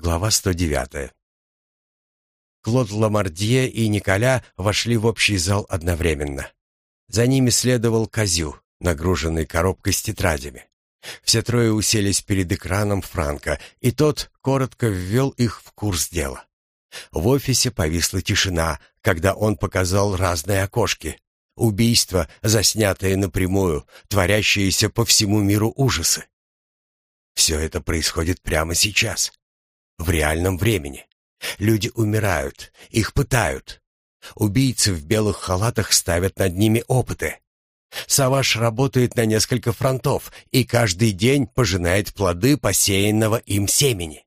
Глава 109. Клод Ламардье и Николя вошли в общий зал одновременно. За ними следовал Козю, нагруженный коробкой с тетрадями. Все трое уселись перед экраном Франка, и тот коротко ввел их в курс дела. В офисе повисла тишина, когда он показал разные окошки. Убийства, заснятые напрямую, творящиеся по всему миру ужасы. Все это происходит прямо сейчас в реальном времени. Люди умирают, их пытают. Убийцы в белых халатах ставят над ними опыты. Саваш работает на несколько фронтов и каждый день пожинает плоды посеянного им семени.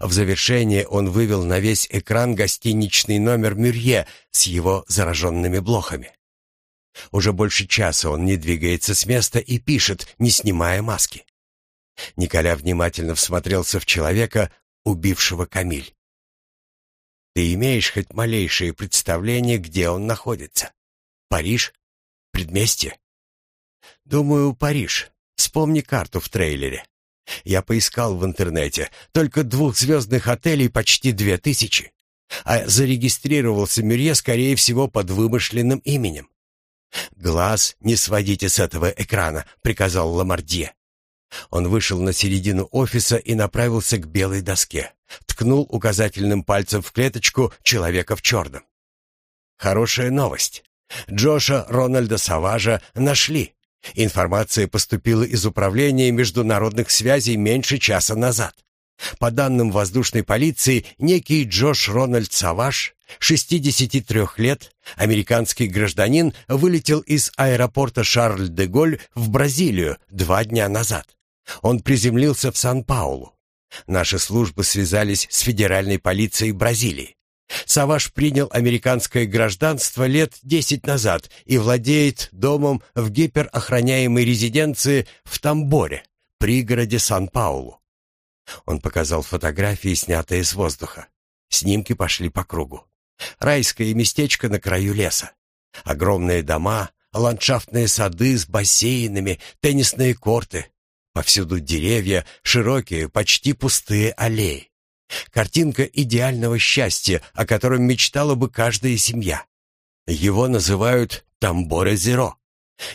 В завершение он вывел на весь экран гостиничный номер Мюрье с его зараженными блохами. Уже больше часа он не двигается с места и пишет, не снимая маски. Николя внимательно всмотрелся в человека, убившего Камиль. Ты имеешь хоть малейшее представление, где он находится? Париж? Предместье? Думаю, Париж. Вспомни карту в трейлере. Я поискал в интернете. Только двухзвездных отелей почти две тысячи. А зарегистрировался Мюрье, скорее всего, под вымышленным именем. «Глаз не сводите с этого экрана», — приказал Ламардье. Он вышел на середину офиса и направился к белой доске. Ткнул указательным пальцем в клеточку человека в черном. Хорошая новость. Джоша Рональда Саважа нашли. Информация поступила из Управления международных связей меньше часа назад. По данным воздушной полиции, некий Джош Рональд Саваж, 63 лет, американский гражданин, вылетел из аэропорта Шарль-де-Голь в Бразилию два дня назад. Он приземлился в Сан-Паулу. Наши службы связались с федеральной полицией Бразилии. Саваш принял американское гражданство лет десять назад и владеет домом в гиперохраняемой резиденции в Тамборе, пригороде Сан-Паулу. Он показал фотографии, снятые с воздуха. Снимки пошли по кругу. Райское местечко на краю леса. Огромные дома, ландшафтные сады с бассейнами, теннисные корты, Повсюду деревья, широкие, почти пустые аллеи. Картинка идеального счастья, о котором мечтала бы каждая семья. Его называют Тамборе-Зеро.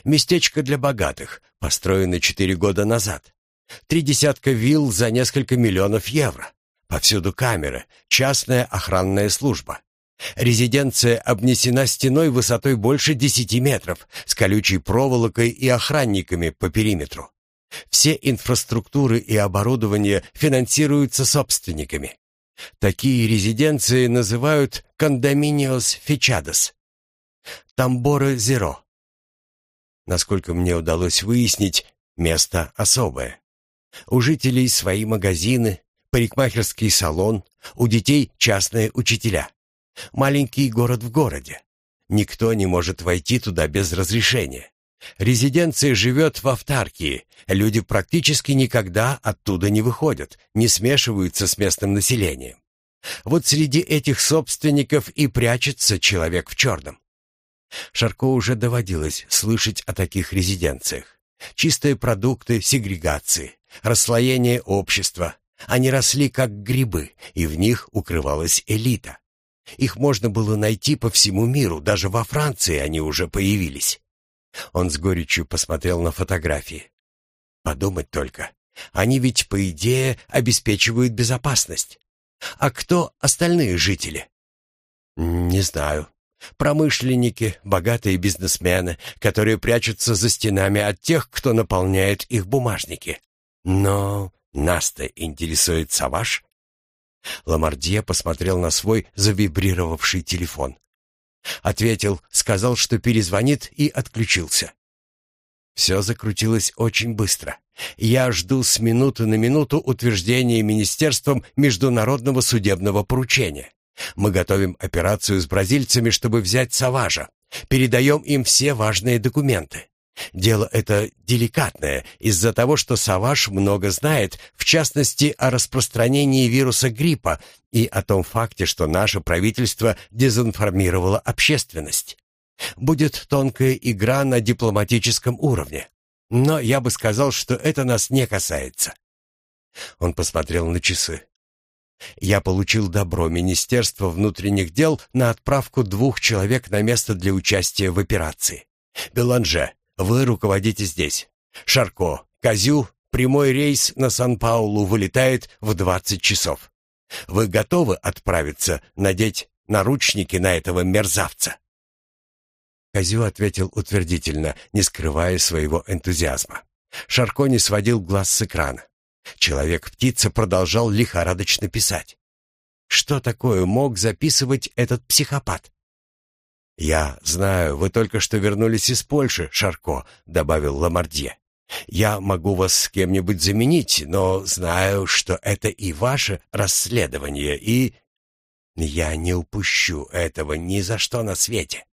Местечко для богатых, построено четыре года назад. Три десятка вилл за несколько миллионов евро. Повсюду камеры, частная охранная служба. Резиденция обнесена стеной высотой больше десяти метров, с колючей проволокой и охранниками по периметру. Все инфраструктуры и оборудование финансируются собственниками. Такие резиденции называют кондоминиос фичадос. Тамбора Зеро. Насколько мне удалось выяснить, место особое. У жителей свои магазины, парикмахерский салон, у детей частные учителя. Маленький город в городе. Никто не может войти туда без разрешения. Резиденция живет в автаркии. Люди практически никогда оттуда не выходят, не смешиваются с местным населением. Вот среди этих собственников и прячется человек в черном. Шарко уже доводилось слышать о таких резиденциях. Чистые продукты сегрегации, расслоение общества. Они росли как грибы, и в них укрывалась элита. Их можно было найти по всему миру, даже во Франции они уже появились. Он с горечью посмотрел на фотографии. Подумать только. Они ведь, по идее, обеспечивают безопасность. А кто остальные жители? Не знаю. Промышленники, богатые бизнесмены, которые прячутся за стенами от тех, кто наполняет их бумажники. Но нас-то интересует Саваш. Ламардье посмотрел на свой завибрировавший телефон. Ответил, сказал, что перезвонит и отключился. Все закрутилось очень быстро. Я жду с минуты на минуту утверждения Министерством международного судебного поручения. Мы готовим операцию с бразильцами, чтобы взять Саважа. Передаем им все важные документы. Дело это деликатное из-за того, что Саваш много знает, в частности, о распространении вируса гриппа и о том факте, что наше правительство дезинформировало общественность. Будет тонкая игра на дипломатическом уровне. Но я бы сказал, что это нас не касается. Он посмотрел на часы. Я получил добро Министерства внутренних дел на отправку двух человек на место для участия в операции. Беланже, вы руководите здесь. Шарко, Козю, прямой рейс на Сан-Паулу вылетает в 20 часов. Вы готовы отправиться, надеть наручники на этого мерзавца?» Козю ответил утвердительно, не скрывая своего энтузиазма. Шарко не сводил глаз с экрана. Человек-птица продолжал лихорадочно писать. Что такое мог записывать этот психопат? «Я знаю, вы только что вернулись из Польши, Шарко», — добавил Ламардье. «Я могу вас с кем-нибудь заменить, но знаю, что это и ваше расследование, и...» «Я не упущу этого ни за что на свете.